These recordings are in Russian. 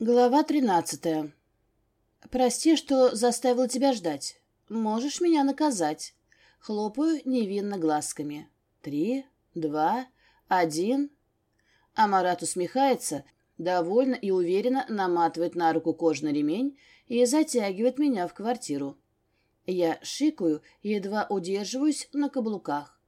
Глава тринадцатая. «Прости, что заставила тебя ждать. Можешь меня наказать». Хлопаю невинно глазками. «Три, два, один...» Амарат усмехается, довольно и уверенно наматывает на руку кожаный ремень и затягивает меня в квартиру. Я шикаю, едва удерживаюсь на каблуках.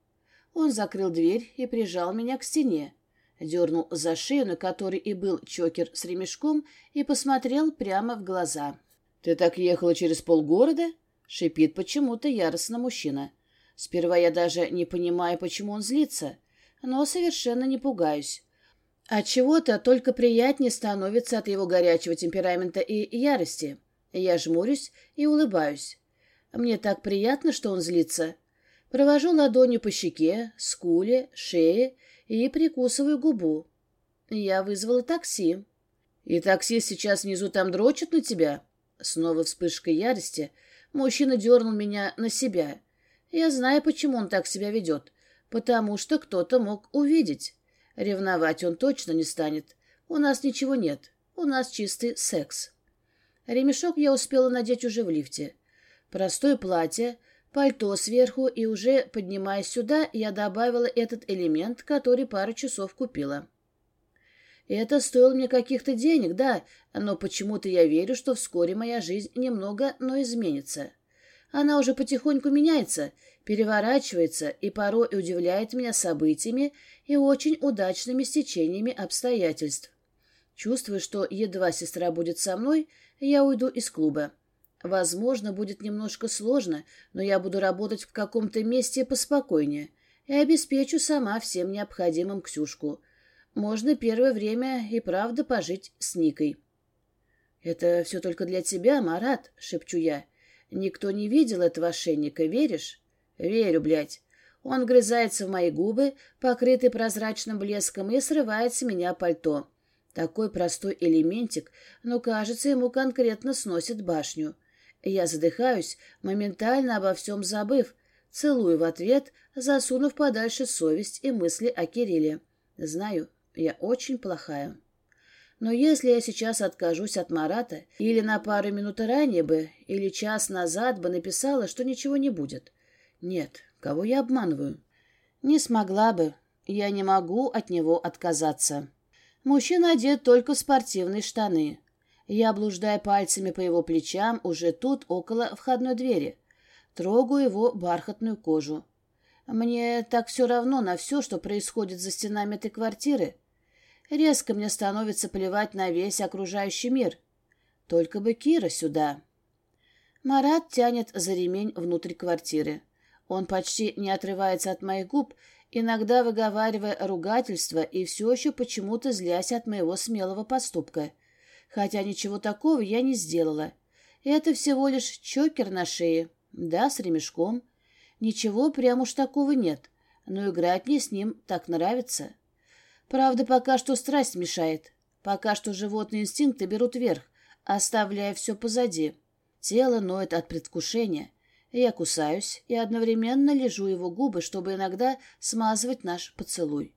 Он закрыл дверь и прижал меня к стене дернул за шею, на которой и был чокер с ремешком, и посмотрел прямо в глаза. «Ты так ехала через полгорода?» — шипит почему-то яростно мужчина. Сперва я даже не понимаю, почему он злится, но совершенно не пугаюсь. От чего-то только приятнее становится от его горячего темперамента и ярости. Я жмурюсь и улыбаюсь. Мне так приятно, что он злится. Провожу ладонью по щеке, скуле, шее и прикусываю губу. Я вызвала такси. И такси сейчас внизу там дрочит на тебя? Снова вспышка ярости. Мужчина дернул меня на себя. Я знаю, почему он так себя ведет. Потому что кто-то мог увидеть. Ревновать он точно не станет. У нас ничего нет. У нас чистый секс. Ремешок я успела надеть уже в лифте. Простое платье, пальто сверху, и уже поднимаясь сюда, я добавила этот элемент, который пару часов купила. Это стоило мне каких-то денег, да, но почему-то я верю, что вскоре моя жизнь немного, но изменится. Она уже потихоньку меняется, переворачивается и порой удивляет меня событиями и очень удачными стечениями обстоятельств. Чувствую, что едва сестра будет со мной, я уйду из клуба. Возможно, будет немножко сложно, но я буду работать в каком-то месте поспокойнее и обеспечу сама всем необходимым Ксюшку. Можно первое время и правда пожить с Никой. «Это все только для тебя, Марат», — шепчу я. «Никто не видел этого ошейника, веришь?» «Верю, блядь». Он грызается в мои губы, покрытый прозрачным блеском, и срывает с меня пальто. Такой простой элементик, но, кажется, ему конкретно сносит башню. Я задыхаюсь, моментально обо всем забыв, целую в ответ, засунув подальше совесть и мысли о Кирилле. Знаю, я очень плохая. Но если я сейчас откажусь от Марата, или на пару минут ранее бы, или час назад бы написала, что ничего не будет. Нет, кого я обманываю? Не смогла бы. Я не могу от него отказаться. Мужчина одет только в спортивные штаны. Я блуждаю пальцами по его плечам, уже тут, около входной двери. Трогаю его бархатную кожу. Мне так все равно на все, что происходит за стенами этой квартиры. Резко мне становится плевать на весь окружающий мир. Только бы Кира сюда. Марат тянет за ремень внутрь квартиры. Он почти не отрывается от моих губ, иногда выговаривая ругательство и все еще почему-то злясь от моего смелого поступка хотя ничего такого я не сделала. Это всего лишь чокер на шее, да, с ремешком. Ничего прям уж такого нет, но играть мне с ним так нравится. Правда, пока что страсть мешает. Пока что животные инстинкты берут верх, оставляя все позади. Тело ноет от предвкушения. Я кусаюсь и одновременно лежу его губы, чтобы иногда смазывать наш поцелуй.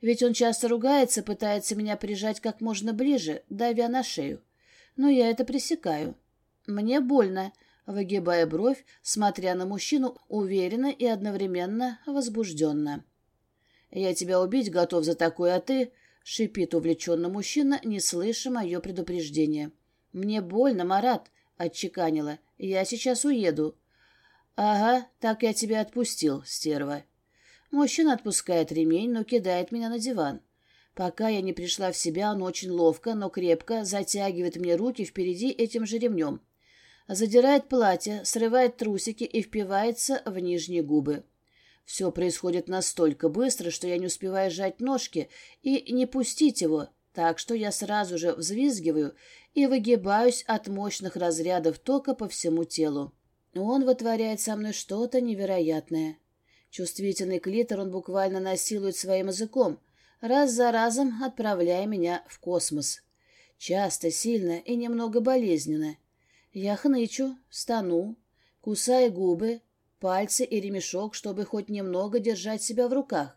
Ведь он часто ругается, пытается меня прижать как можно ближе, давя на шею. Но я это пресекаю. Мне больно, выгибая бровь, смотря на мужчину уверенно и одновременно возбужденно. «Я тебя убить готов за такое, а ты...» — шипит увлеченно мужчина, не слыша мое предупреждение. «Мне больно, Марат», — отчеканила. «Я сейчас уеду». «Ага, так я тебя отпустил, стерва». Мужчина отпускает ремень, но кидает меня на диван. Пока я не пришла в себя, он очень ловко, но крепко затягивает мне руки впереди этим же ремнем. Задирает платье, срывает трусики и впивается в нижние губы. Все происходит настолько быстро, что я не успеваю сжать ножки и не пустить его, так что я сразу же взвизгиваю и выгибаюсь от мощных разрядов тока по всему телу. Он вытворяет со мной что-то невероятное. Чувствительный клитор он буквально насилует своим языком, раз за разом отправляя меня в космос. Часто, сильно и немного болезненно. Я хнычу, стану, кусая губы, пальцы и ремешок, чтобы хоть немного держать себя в руках.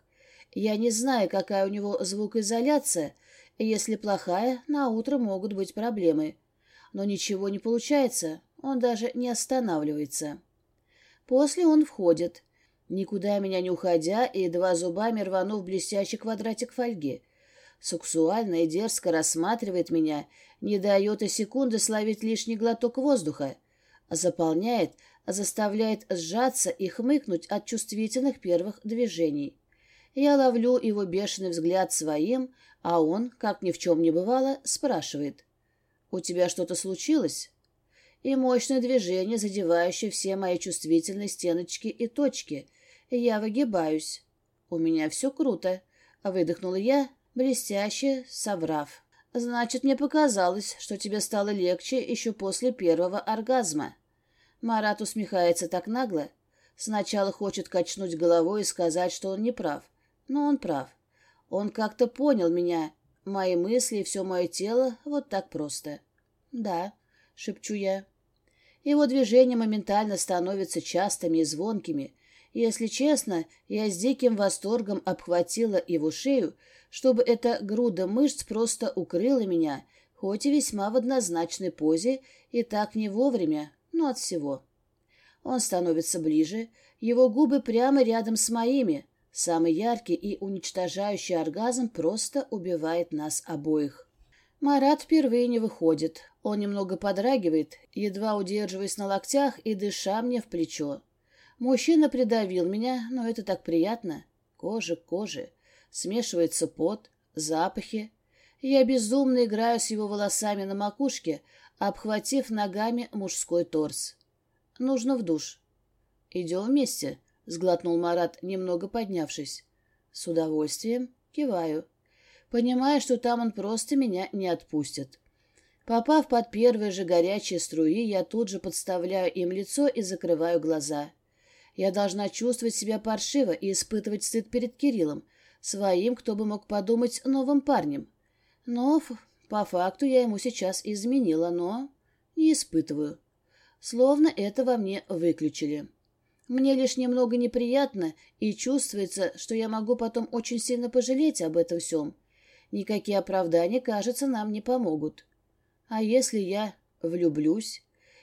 Я не знаю, какая у него звукоизоляция, Если плохая, на утро могут быть проблемы. Но ничего не получается, он даже не останавливается. После он входит, никуда меня не уходя и два зубами рванув блестящий квадратик фольги. Сексуально и дерзко рассматривает меня, не дает и секунды словить лишний глоток воздуха. Заполняет, заставляет сжаться и хмыкнуть от чувствительных первых движений. Я ловлю его бешеный взгляд своим, а он, как ни в чем не бывало, спрашивает. «У тебя что-то случилось?» И мощное движение, задевающее все мои чувствительные стеночки и точки. Я выгибаюсь. «У меня все круто», — выдохнула я, блестяще соврав. «Значит, мне показалось, что тебе стало легче еще после первого оргазма». Марат усмехается так нагло. Сначала хочет качнуть головой и сказать, что он не прав. Но он прав. Он как-то понял меня, мои мысли и все мое тело вот так просто. «Да», — шепчу я. Его движения моментально становятся частыми и звонкими. Если честно, я с диким восторгом обхватила его шею, чтобы эта груда мышц просто укрыла меня, хоть и весьма в однозначной позе, и так не вовремя, но от всего. Он становится ближе, его губы прямо рядом с моими. Самый яркий и уничтожающий оргазм просто убивает нас обоих. Марат впервые не выходит. Он немного подрагивает, едва удерживаясь на локтях и дыша мне в плечо. Мужчина придавил меня, но это так приятно. Кожа к коже. Смешивается пот, запахи. Я безумно играю с его волосами на макушке, обхватив ногами мужской торс. Нужно в душ. «Идем вместе», — сглотнул Марат, немного поднявшись. С удовольствием киваю, понимая, что там он просто меня не отпустит. Попав под первые же горячие струи, я тут же подставляю им лицо и закрываю глаза. Я должна чувствовать себя паршиво и испытывать стыд перед Кириллом, своим, кто бы мог подумать, новым парнем. Но по факту я ему сейчас изменила, но не испытываю. Словно это во мне выключили. Мне лишь немного неприятно, и чувствуется, что я могу потом очень сильно пожалеть об этом всем. Никакие оправдания, кажется, нам не помогут. А если я влюблюсь?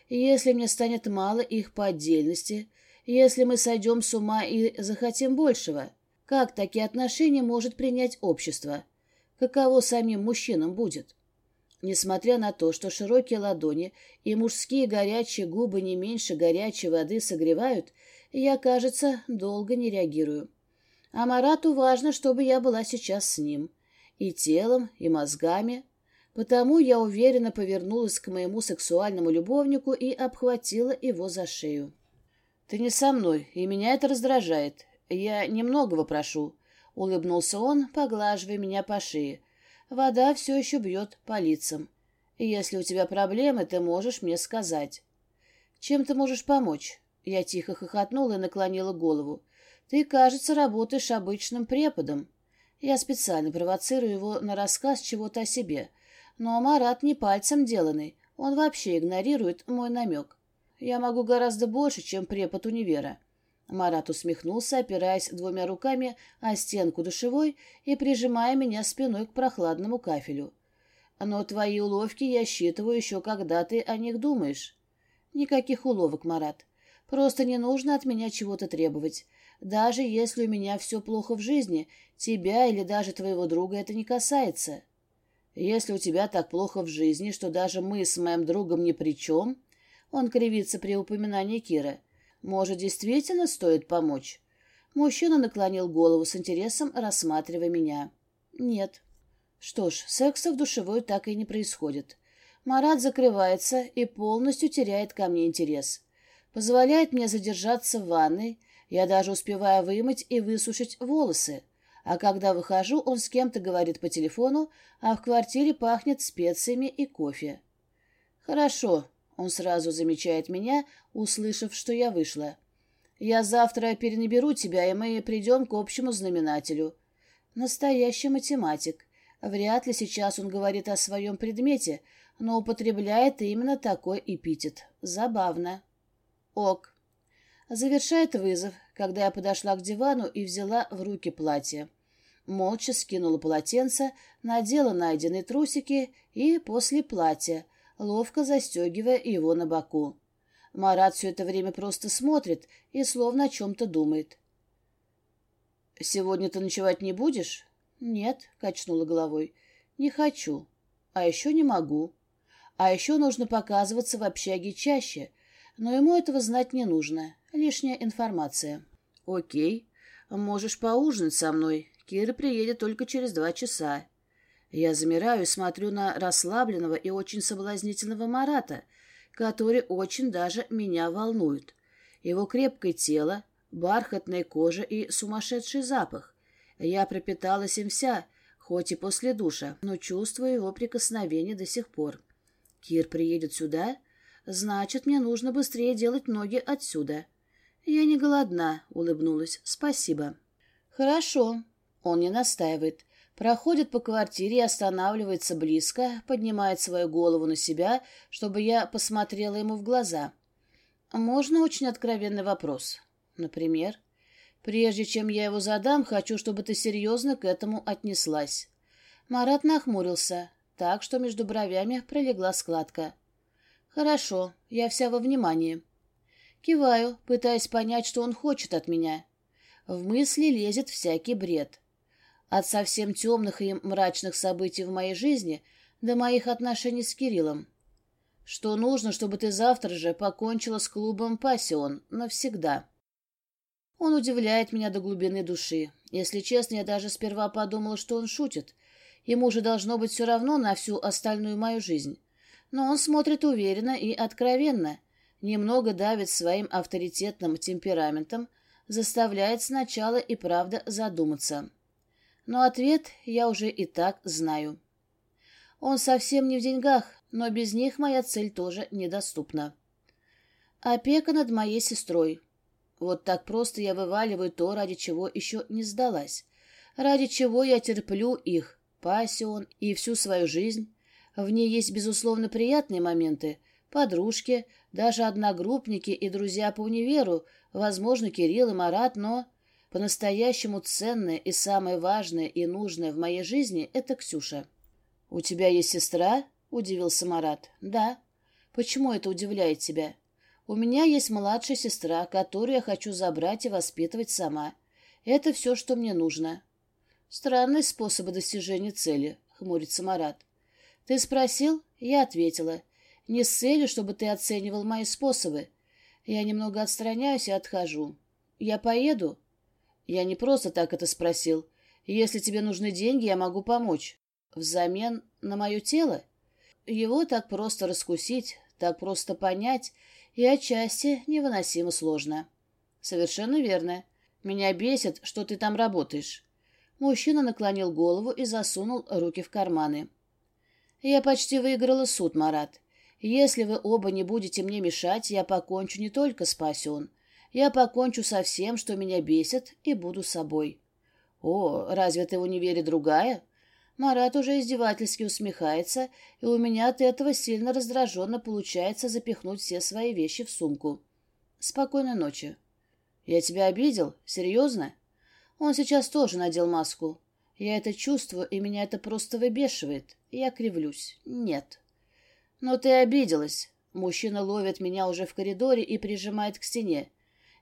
Если мне станет мало их по отдельности? Если мы сойдем с ума и захотим большего? Как такие отношения может принять общество? Каково самим мужчинам будет? Несмотря на то, что широкие ладони и мужские горячие губы не меньше горячей воды согревают, я, кажется, долго не реагирую. А Марату важно, чтобы я была сейчас с ним. И телом, и мозгами. Потому я уверенно повернулась к моему сексуальному любовнику и обхватила его за шею. «Ты не со мной, и меня это раздражает. Я немногого прошу», — улыбнулся он, поглаживая меня по шее, Вода все еще бьет по лицам. Если у тебя проблемы, ты можешь мне сказать. Чем ты можешь помочь? Я тихо хохотнула и наклонила голову. Ты, кажется, работаешь обычным преподом. Я специально провоцирую его на рассказ чего-то о себе. Но Марат не пальцем деланный. Он вообще игнорирует мой намек. Я могу гораздо больше, чем препод универа. Марат усмехнулся, опираясь двумя руками о стенку душевой и прижимая меня спиной к прохладному кафелю. «Но твои уловки я считываю еще, когда ты о них думаешь». «Никаких уловок, Марат. Просто не нужно от меня чего-то требовать. Даже если у меня все плохо в жизни, тебя или даже твоего друга это не касается. Если у тебя так плохо в жизни, что даже мы с моим другом ни при чем...» Он кривится при упоминании Кира — может, действительно стоит помочь? Мужчина наклонил голову с интересом, рассматривая меня. Нет. Что ж, секса в душевой так и не происходит. Марат закрывается и полностью теряет ко мне интерес. Позволяет мне задержаться в ванной, я даже успеваю вымыть и высушить волосы. А когда выхожу, он с кем-то говорит по телефону, а в квартире пахнет специями и кофе. «Хорошо», он сразу замечает меня, услышав, что я вышла. «Я завтра перенаберу тебя, и мы придем к общему знаменателю». Настоящий математик. Вряд ли сейчас он говорит о своем предмете, но употребляет именно такой эпитет. Забавно. Ок. Завершает вызов, когда я подошла к дивану и взяла в руки платье. Молча скинула полотенце, надела найденные трусики и после платья, ловко застегивая его на боку. Марат все это время просто смотрит и словно о чем-то думает. «Сегодня ты ночевать не будешь?» «Нет», — качнула головой. «Не хочу. А еще не могу. А еще нужно показываться в общаге чаще, но ему этого знать не нужно. Лишняя информация». «Окей. Можешь поужинать со мной. Кира приедет только через два часа». Я замираю и смотрю на расслабленного и очень соблазнительного Марата, который очень даже меня волнует. Его крепкое тело, бархатная кожа и сумасшедший запах. Я пропиталась им вся, хоть и после душа, но чувствую его прикосновение до сих пор. Кир приедет сюда? Значит, мне нужно быстрее делать ноги отсюда. Я не голодна, улыбнулась. Спасибо. Хорошо. Он не настаивает. Проходит по квартире и останавливается близко, поднимает свою голову на себя, чтобы я посмотрела ему в глаза. Можно очень откровенный вопрос? Например, прежде чем я его задам, хочу, чтобы ты серьезно к этому отнеслась. Марат нахмурился, так что между бровями пролегла складка. Хорошо, я вся во внимании. Киваю, пытаясь понять, что он хочет от меня. В мысли лезет всякий бред. От совсем темных и мрачных событий в моей жизни до моих отношений с Кириллом. Что нужно, чтобы ты завтра же покончила с клубом «Пассион» навсегда. Он удивляет меня до глубины души. Если честно, я даже сперва подумала, что он шутит. Ему же должно быть все равно на всю остальную мою жизнь. Но он смотрит уверенно и откровенно, немного давит своим авторитетным темпераментом, заставляет сначала и правда задуматься. Но ответ я уже и так знаю. Он совсем не в деньгах, но без них моя цель тоже недоступна. Опека над моей сестрой. Вот так просто я вываливаю то, ради чего еще не сдалась. Ради чего я терплю их, пассион и всю свою жизнь. В ней есть, безусловно, приятные моменты. Подружки, даже одногруппники и друзья по универу, возможно, Кирилл и Марат, но... По-настоящему ценное и самое важное и нужное в моей жизни — это Ксюша. «У тебя есть сестра?» — удивился Марат. «Да». «Почему это удивляет тебя?» У меня есть младшая сестра, которую я хочу забрать и воспитывать сама. Это все, что мне нужно. Странные способы достижения цели, хмурится Марат. Ты спросил? Я ответила. Не с целью, чтобы ты оценивал мои способы. Я немного отстраняюсь и отхожу. Я поеду? Я не просто так это спросил. Если тебе нужны деньги, я могу помочь. Взамен на мое тело? Его так просто раскусить, так просто понять и отчасти невыносимо сложно. Совершенно верно. Меня бесит, что ты там работаешь. Мужчина наклонил голову и засунул руки в карманы. Я почти выиграла суд, Марат. Если вы оба не будете мне мешать, я покончу не только с Пасион. Я покончу со всем, что меня бесит, и буду собой. О, разве ты в универе другая? Марат уже издевательски усмехается, и у меня от этого сильно раздраженно получается запихнуть все свои вещи в сумку. Спокойной ночи. Я тебя обидел? Серьезно? Он сейчас тоже надел маску. Я это чувствую, и меня это просто выбешивает. Я кривлюсь. Нет. Но ты обиделась. Мужчина ловит меня уже в коридоре и прижимает к стене.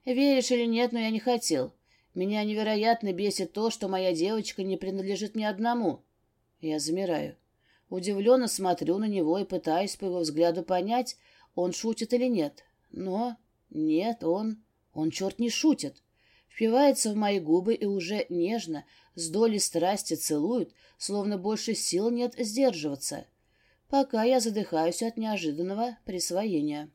Веришь или нет, но я не хотел. Меня невероятно бесит то, что моя девочка не принадлежит мне одному. Я замираю. Удивленно смотрю на него и пытаюсь по его взгляду понять, он шутит или нет. Но нет, он... он, черт, не шутит. Впивается в мои губы и уже нежно, с долей страсти целует, словно больше сил нет сдерживаться, пока я задыхаюсь от неожиданного присвоения.